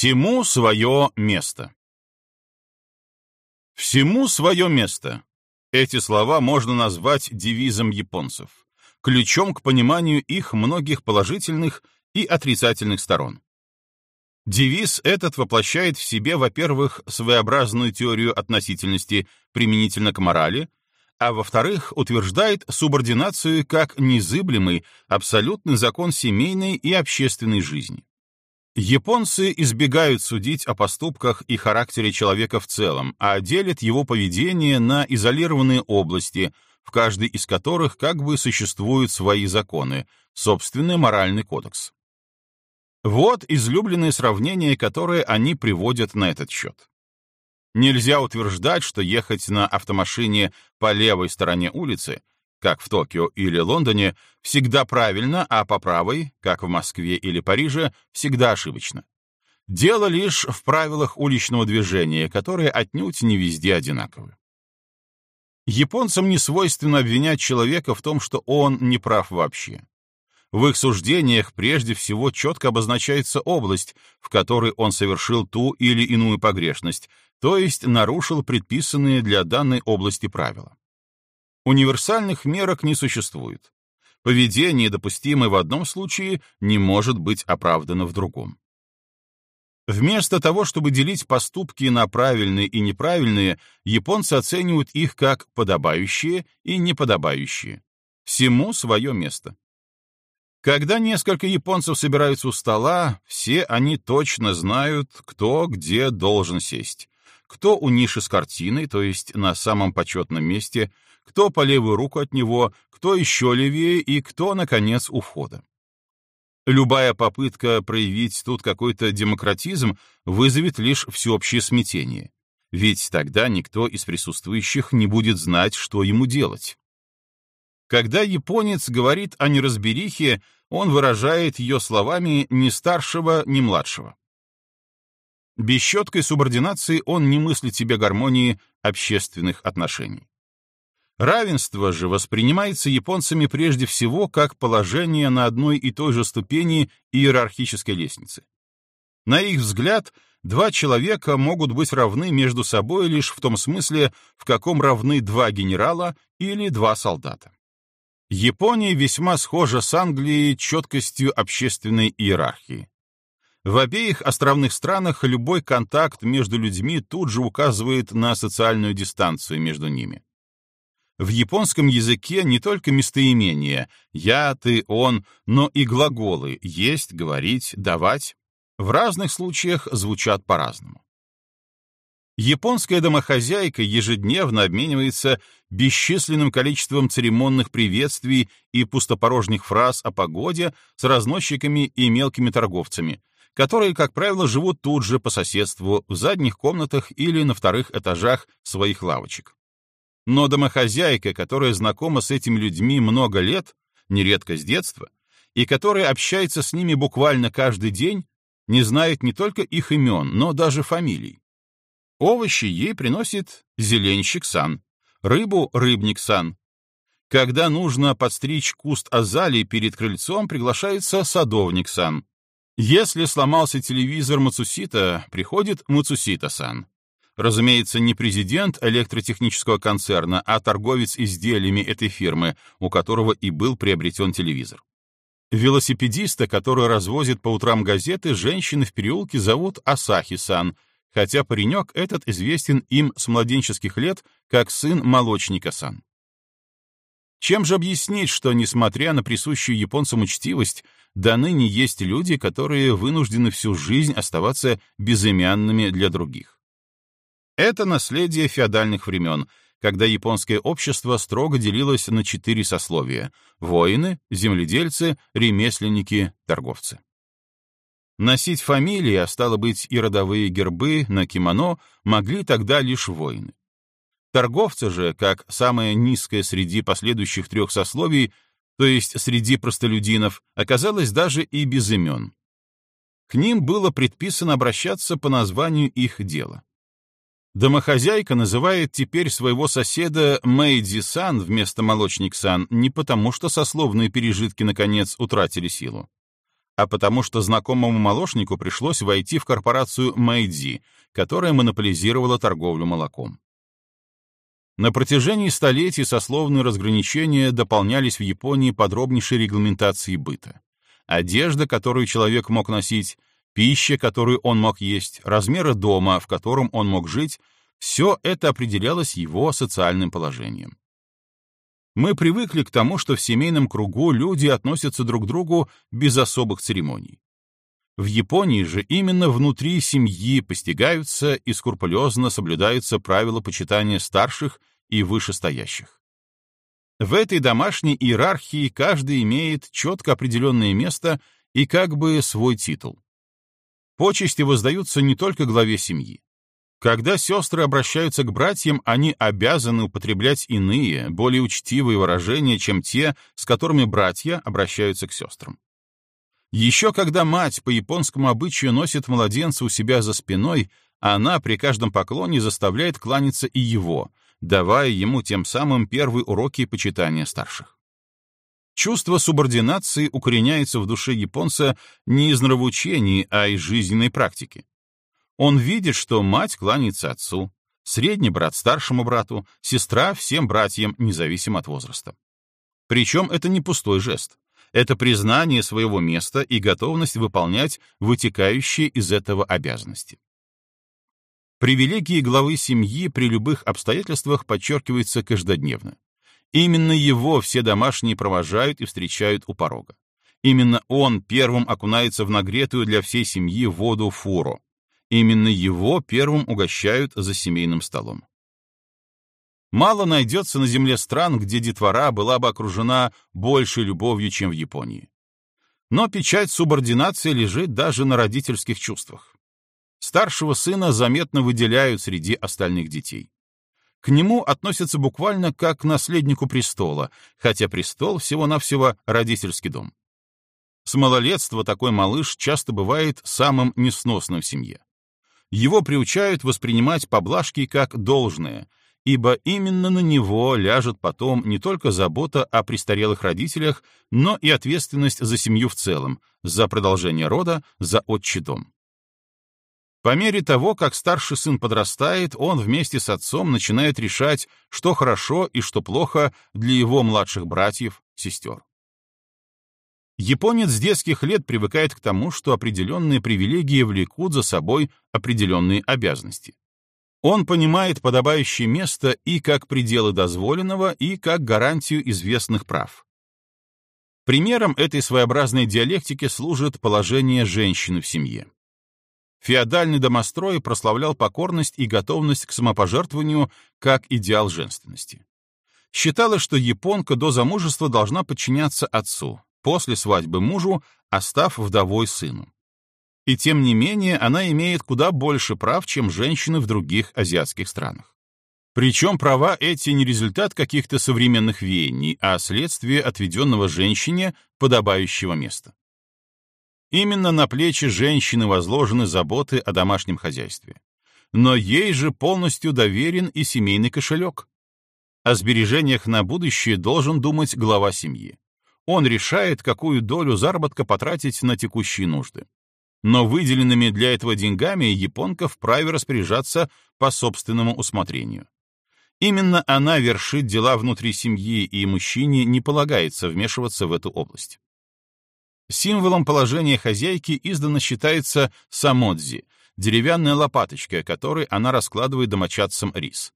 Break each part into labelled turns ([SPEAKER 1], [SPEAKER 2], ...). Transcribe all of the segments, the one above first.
[SPEAKER 1] Всему свое место. Всему свое место. Эти слова можно назвать девизом японцев, ключом к пониманию их многих положительных и отрицательных сторон. Девиз этот воплощает в себе, во-первых, своеобразную теорию относительности применительно к морали, а во-вторых, утверждает субординацию как незыблемый, абсолютный закон семейной и общественной жизни. Японцы избегают судить о поступках и характере человека в целом, а делят его поведение на изолированные области, в каждой из которых как бы существуют свои законы, собственный моральный кодекс. Вот излюбленные сравнения, которые они приводят на этот счет. Нельзя утверждать, что ехать на автомашине по левой стороне улицы как в Токио или Лондоне, всегда правильно, а по правой, как в Москве или Париже, всегда ошибочно. Дело лишь в правилах уличного движения, которые отнюдь не везде одинаковы. Японцам не свойственно обвинять человека в том, что он не прав вообще. В их суждениях прежде всего четко обозначается область, в которой он совершил ту или иную погрешность, то есть нарушил предписанные для данной области правила. Универсальных мерок не существует. Поведение, допустимое в одном случае, не может быть оправдано в другом. Вместо того, чтобы делить поступки на правильные и неправильные, японцы оценивают их как подобающие и неподобающие. Всему свое место. Когда несколько японцев собираются у стола, все они точно знают, кто где должен сесть. Кто у ниши с картиной, то есть на самом почетном месте, кто по левую руку от него, кто еще левее и кто, наконец, у входа. Любая попытка проявить тут какой-то демократизм вызовет лишь всеобщее смятение, ведь тогда никто из присутствующих не будет знать, что ему делать. Когда японец говорит о неразберихе, он выражает ее словами ни старшего, ни младшего. Без четкой субординации он не мыслит себе гармонии общественных отношений. Равенство же воспринимается японцами прежде всего как положение на одной и той же ступени иерархической лестницы. На их взгляд, два человека могут быть равны между собой лишь в том смысле, в каком равны два генерала или два солдата. Япония весьма схожа с Англией четкостью общественной иерархии. В обеих островных странах любой контакт между людьми тут же указывает на социальную дистанцию между ними. В японском языке не только местоимения «я», «ты», «он», но и глаголы «есть», «говорить», «давать» в разных случаях звучат по-разному. Японская домохозяйка ежедневно обменивается бесчисленным количеством церемонных приветствий и пустопорожних фраз о погоде с разносчиками и мелкими торговцами, которые, как правило, живут тут же по соседству в задних комнатах или на вторых этажах своих лавочек. Но домохозяйка, которая знакома с этими людьми много лет, нередко с детства, и которая общается с ними буквально каждый день, не знает не только их имен, но даже фамилий. Овощи ей приносит зеленщик Сан, рыбу — рыбник Сан. Когда нужно подстричь куст азалии перед крыльцом, приглашается садовник Сан. Если сломался телевизор Мацусита, приходит Мацусита Сан. Разумеется, не президент электротехнического концерна, а торговец изделиями этой фирмы, у которого и был приобретен телевизор. Велосипедиста, который развозит по утрам газеты, женщины в переулке зовут Асахи-сан, хотя паренек этот известен им с младенческих лет как сын молочника-сан. Чем же объяснить, что, несмотря на присущую японцам учтивость, до ныне есть люди, которые вынуждены всю жизнь оставаться безымянными для других? Это наследие феодальных времен, когда японское общество строго делилось на четыре сословия — воины, земледельцы, ремесленники, торговцы. Носить фамилии, а стало быть и родовые гербы на кимоно, могли тогда лишь воины. Торговцы же, как самое низкое среди последующих трех сословий, то есть среди простолюдинов, оказалось даже и без имен. К ним было предписано обращаться по названию их дела. Домохозяйка называет теперь своего соседа Мэйдзи-сан вместо молочник-сан не потому, что сословные пережитки наконец утратили силу, а потому что знакомому молочнику пришлось войти в корпорацию Мэйдзи, которая монополизировала торговлю молоком. На протяжении столетий сословные разграничения дополнялись в Японии подробнейшей регламентацией быта. Одежда, которую человек мог носить, пища, которую он мог есть, размеры дома, в котором он мог жить, все это определялось его социальным положением. Мы привыкли к тому, что в семейном кругу люди относятся друг к другу без особых церемоний. В Японии же именно внутри семьи постигаются и скрупулезно соблюдаются правила почитания старших и вышестоящих. В этой домашней иерархии каждый имеет четко определенное место и как бы свой титул. Почести воздаются не только главе семьи. Когда сестры обращаются к братьям, они обязаны употреблять иные, более учтивые выражения, чем те, с которыми братья обращаются к сестрам. Еще когда мать по японскому обычаю носит младенца у себя за спиной, она при каждом поклоне заставляет кланяться и его, давая ему тем самым первые уроки почитания старших. Чувство субординации укореняется в душе японца не из нравоучений, а из жизненной практики. Он видит, что мать кланяется отцу, средний брат старшему брату, сестра всем братьям, независимо от возраста. Причем это не пустой жест. Это признание своего места и готовность выполнять вытекающие из этого обязанности. Привилегии главы семьи при любых обстоятельствах подчеркиваются каждодневно. Именно его все домашние провожают и встречают у порога. Именно он первым окунается в нагретую для всей семьи воду фуру. Именно его первым угощают за семейным столом. Мало найдется на земле стран, где детвора была бы окружена большей любовью, чем в Японии. Но печать субординации лежит даже на родительских чувствах. Старшего сына заметно выделяют среди остальных детей. К нему относятся буквально как к наследнику престола, хотя престол всего-навсего родительский дом. С малолетства такой малыш часто бывает самым несносным в семье. Его приучают воспринимать поблажки как должное, ибо именно на него ляжет потом не только забота о престарелых родителях, но и ответственность за семью в целом, за продолжение рода, за отчий дом. По мере того, как старший сын подрастает, он вместе с отцом начинает решать, что хорошо и что плохо для его младших братьев, сестер. Японец с детских лет привыкает к тому, что определенные привилегии влекут за собой определенные обязанности. Он понимает подобающее место и как пределы дозволенного, и как гарантию известных прав. Примером этой своеобразной диалектики служит положение женщины в семье. Феодальный домострой прославлял покорность и готовность к самопожертвованию как идеал женственности. Считалось, что японка до замужества должна подчиняться отцу, после свадьбы мужу, остав вдовой сыну. И тем не менее она имеет куда больше прав, чем женщины в других азиатских странах. Причем права эти не результат каких-то современных веяний, а следствие отведенного женщине подобающего места. Именно на плечи женщины возложены заботы о домашнем хозяйстве. Но ей же полностью доверен и семейный кошелек. О сбережениях на будущее должен думать глава семьи. Он решает, какую долю заработка потратить на текущие нужды. Но выделенными для этого деньгами японка вправе распоряжаться по собственному усмотрению. Именно она вершит дела внутри семьи, и мужчине не полагается вмешиваться в эту область. Символом положения хозяйки издавна считается самодзи, деревянная лопаточка, которой она раскладывает домочадцам рис.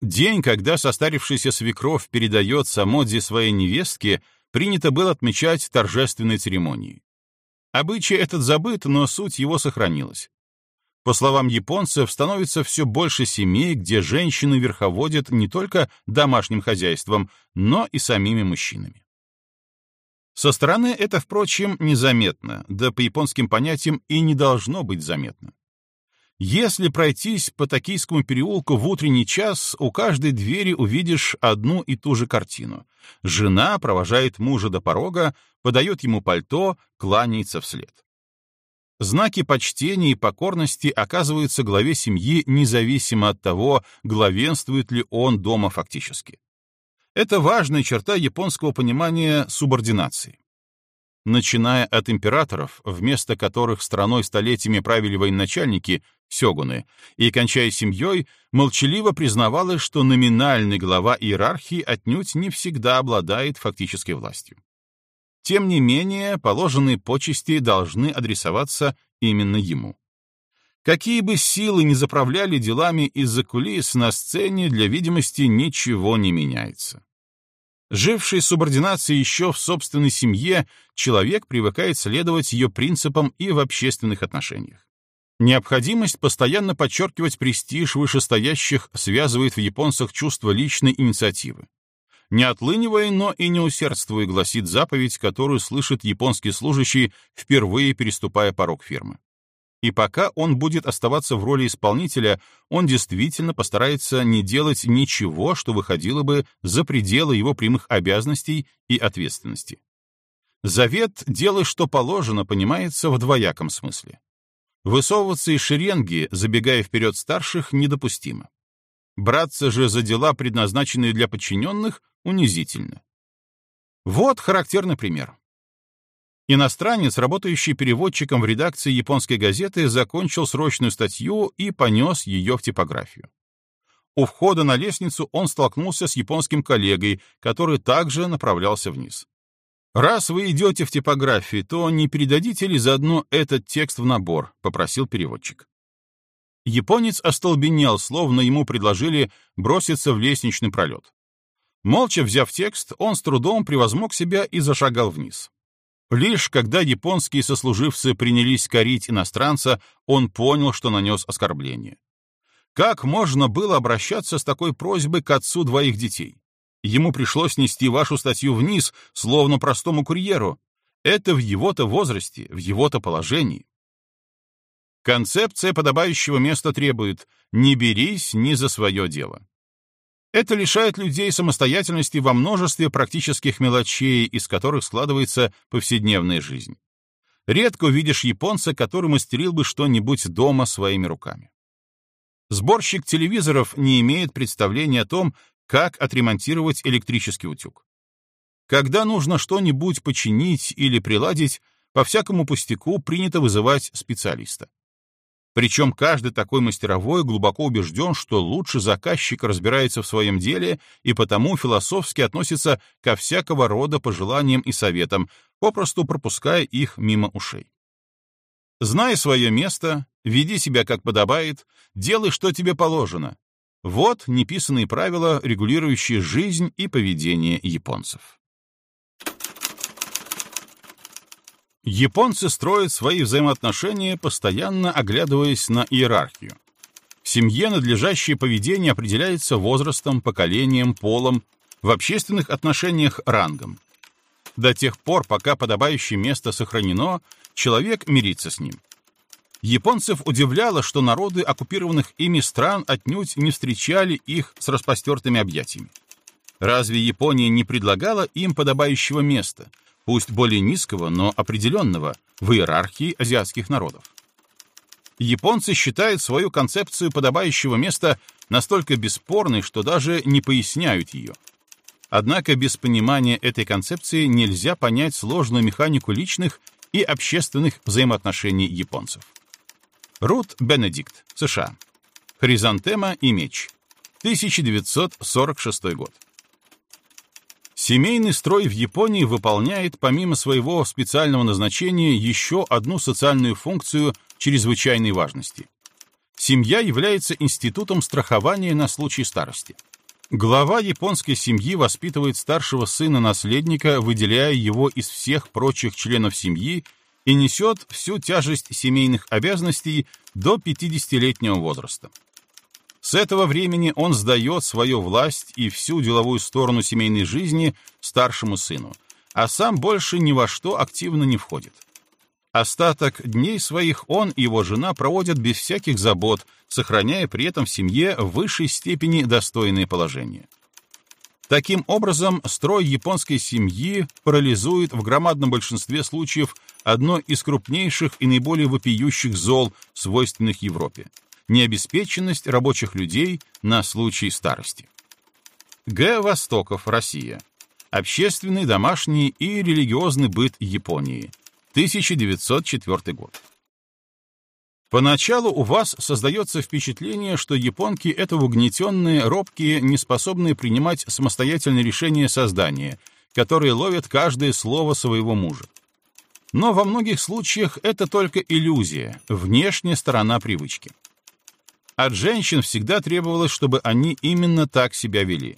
[SPEAKER 1] День, когда состарившийся свекровь передает самодзи своей невестке, принято было отмечать торжественной церемонией. Обычай этот забыт, но суть его сохранилась. По словам японцев, становится все больше семей, где женщины верховодят не только домашним хозяйством, но и самими мужчинами. Со стороны это, впрочем, незаметно, да по японским понятиям и не должно быть заметно. Если пройтись по Токийскому переулку в утренний час, у каждой двери увидишь одну и ту же картину. Жена провожает мужа до порога, подает ему пальто, кланяется вслед. Знаки почтения и покорности оказываются главе семьи независимо от того, главенствует ли он дома фактически. Это важная черта японского понимания субординации. начиная от императоров, вместо которых страной столетиями правили военачальники, сёгуны, и кончая семьей, молчаливо признавалось, что номинальный глава иерархии отнюдь не всегда обладает фактической властью. Тем не менее, положенные почести должны адресоваться именно ему. Какие бы силы ни заправляли делами из-за кулис, на сцене для видимости ничего не меняется. Живший субординацией еще в собственной семье, человек привыкает следовать ее принципам и в общественных отношениях. Необходимость постоянно подчеркивать престиж вышестоящих связывает в японцах чувство личной инициативы. Не отлынивая, но и не усердствуя, гласит заповедь, которую слышит японский служащий, впервые переступая порог фирмы. И пока он будет оставаться в роли исполнителя, он действительно постарается не делать ничего, что выходило бы за пределы его прямых обязанностей и ответственности. Завет «делай, что положено» понимается в двояком смысле. Высовываться из шеренги, забегая вперед старших, недопустимо. Браться же за дела, предназначенные для подчиненных, унизительно. Вот характерный пример. Иностранец, работающий переводчиком в редакции японской газеты, закончил срочную статью и понес ее в типографию. У входа на лестницу он столкнулся с японским коллегой, который также направлялся вниз. «Раз вы идете в типографию, то не передадите ли заодно этот текст в набор?» — попросил переводчик. Японец остолбенел, словно ему предложили броситься в лестничный пролет. Молча взяв текст, он с трудом превозмог себя и зашагал вниз. Лишь когда японские сослуживцы принялись корить иностранца, он понял, что нанес оскорбление. Как можно было обращаться с такой просьбой к отцу двоих детей? Ему пришлось нести вашу статью вниз, словно простому курьеру. Это в его-то возрасте, в его-то положении. Концепция подобающего места требует «не берись ни за свое дело». Это лишает людей самостоятельности во множестве практических мелочей, из которых складывается повседневная жизнь. Редко увидишь японца, который мастерил бы что-нибудь дома своими руками. Сборщик телевизоров не имеет представления о том, как отремонтировать электрический утюг. Когда нужно что-нибудь починить или приладить, по всякому пустяку принято вызывать специалиста. Причем каждый такой мастеровой глубоко убежден, что лучше заказчик разбирается в своем деле и потому философски относится ко всякого рода пожеланиям и советам, попросту пропуская их мимо ушей. Знай свое место, веди себя как подобает, делай, что тебе положено. Вот неписанные правила, регулирующие жизнь и поведение японцев. Японцы строят свои взаимоотношения, постоянно оглядываясь на иерархию. В семье надлежащее поведение определяется возрастом, поколением, полом, в общественных отношениях — рангом. До тех пор, пока подобающее место сохранено, человек мирится с ним. Японцев удивляло, что народы оккупированных ими стран отнюдь не встречали их с распостертыми объятиями. Разве Япония не предлагала им подобающего места, пусть более низкого, но определенного, в иерархии азиатских народов. Японцы считают свою концепцию подобающего места настолько бесспорной, что даже не поясняют ее. Однако без понимания этой концепции нельзя понять сложную механику личных и общественных взаимоотношений японцев. Рут Бенедикт, США. Хризантема и меч. 1946 год. Семейный строй в Японии выполняет помимо своего специального назначения еще одну социальную функцию чрезвычайной важности. Семья является институтом страхования на случай старости. Глава японской семьи воспитывает старшего сына-наследника, выделяя его из всех прочих членов семьи и несет всю тяжесть семейных обязанностей до 50-летнего возраста. С этого времени он сдает свою власть и всю деловую сторону семейной жизни старшему сыну, а сам больше ни во что активно не входит. Остаток дней своих он и его жена проводят без всяких забот, сохраняя при этом в семье в высшей степени достойное положение. Таким образом, строй японской семьи парализует в громадном большинстве случаев одно из крупнейших и наиболее вопиющих зол, свойственных Европе необеспеченность рабочих людей на случай старости. Г. Востоков, Россия. Общественный, домашний и религиозный быт Японии. 1904 год. Поначалу у вас создается впечатление, что японки — это угнетенные, робкие, неспособные принимать самостоятельные решения создания, которые ловят каждое слово своего мужа. Но во многих случаях это только иллюзия, внешняя сторона привычки. От женщин всегда требовалось, чтобы они именно так себя вели.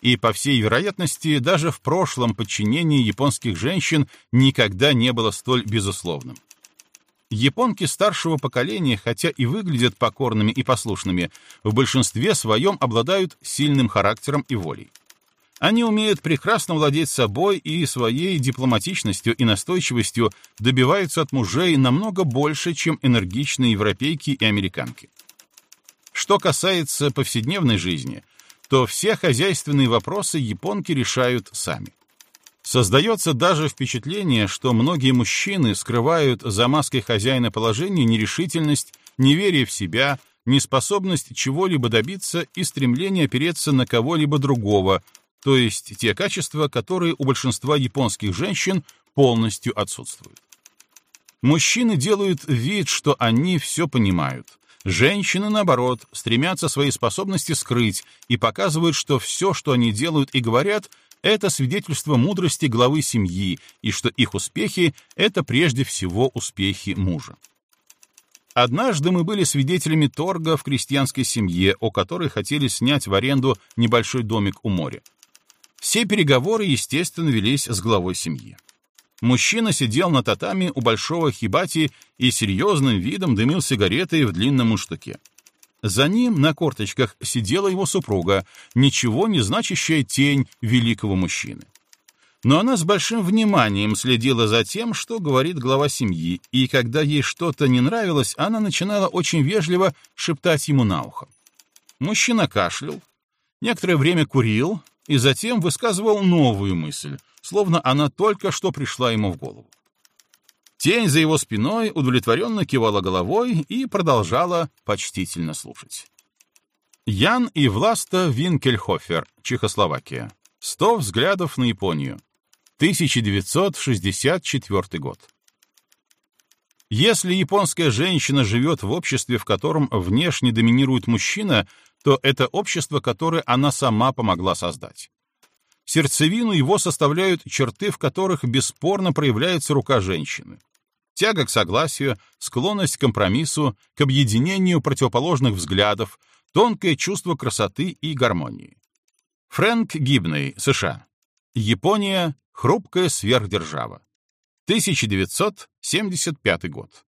[SPEAKER 1] И, по всей вероятности, даже в прошлом подчинении японских женщин никогда не было столь безусловным. Японки старшего поколения, хотя и выглядят покорными и послушными, в большинстве своем обладают сильным характером и волей. Они умеют прекрасно владеть собой и своей дипломатичностью и настойчивостью добиваются от мужей намного больше, чем энергичные европейки и американки. Что касается повседневной жизни, то все хозяйственные вопросы японки решают сами. Создается даже впечатление, что многие мужчины скрывают за маской хозяина положения нерешительность, неверие в себя, неспособность чего-либо добиться и стремление опереться на кого-либо другого, то есть те качества, которые у большинства японских женщин полностью отсутствуют. Мужчины делают вид, что они все понимают. Женщины, наоборот, стремятся свои способности скрыть и показывают, что все, что они делают и говорят, это свидетельство мудрости главы семьи, и что их успехи — это прежде всего успехи мужа. Однажды мы были свидетелями торга в крестьянской семье, о которой хотели снять в аренду небольшой домик у моря. Все переговоры, естественно, велись с главой семьи. Мужчина сидел на татами у большого хибати и серьезным видом дымил сигаретой в длинном муштуке. За ним на корточках сидела его супруга, ничего не значащая тень великого мужчины. Но она с большим вниманием следила за тем, что говорит глава семьи, и когда ей что-то не нравилось, она начинала очень вежливо шептать ему на ухо. Мужчина кашлял, некоторое время курил и затем высказывал новую мысль, словно она только что пришла ему в голову. Тень за его спиной удовлетворенно кивала головой и продолжала почтительно слушать. Ян и Власта Винкельхофер, Чехословакия. Сто взглядов на Японию. 1964 год. Если японская женщина живет в обществе, в котором внешне доминирует мужчина, то это общество, которое она сама помогла создать. Сердцевину его составляют черты, в которых бесспорно проявляется рука женщины тяга к согласию, склонность к компромиссу, к объединению противоположных взглядов, тонкое чувство красоты и гармонии. Фрэнк Гибней, США. Япония — хрупкая сверхдержава. 1975 год.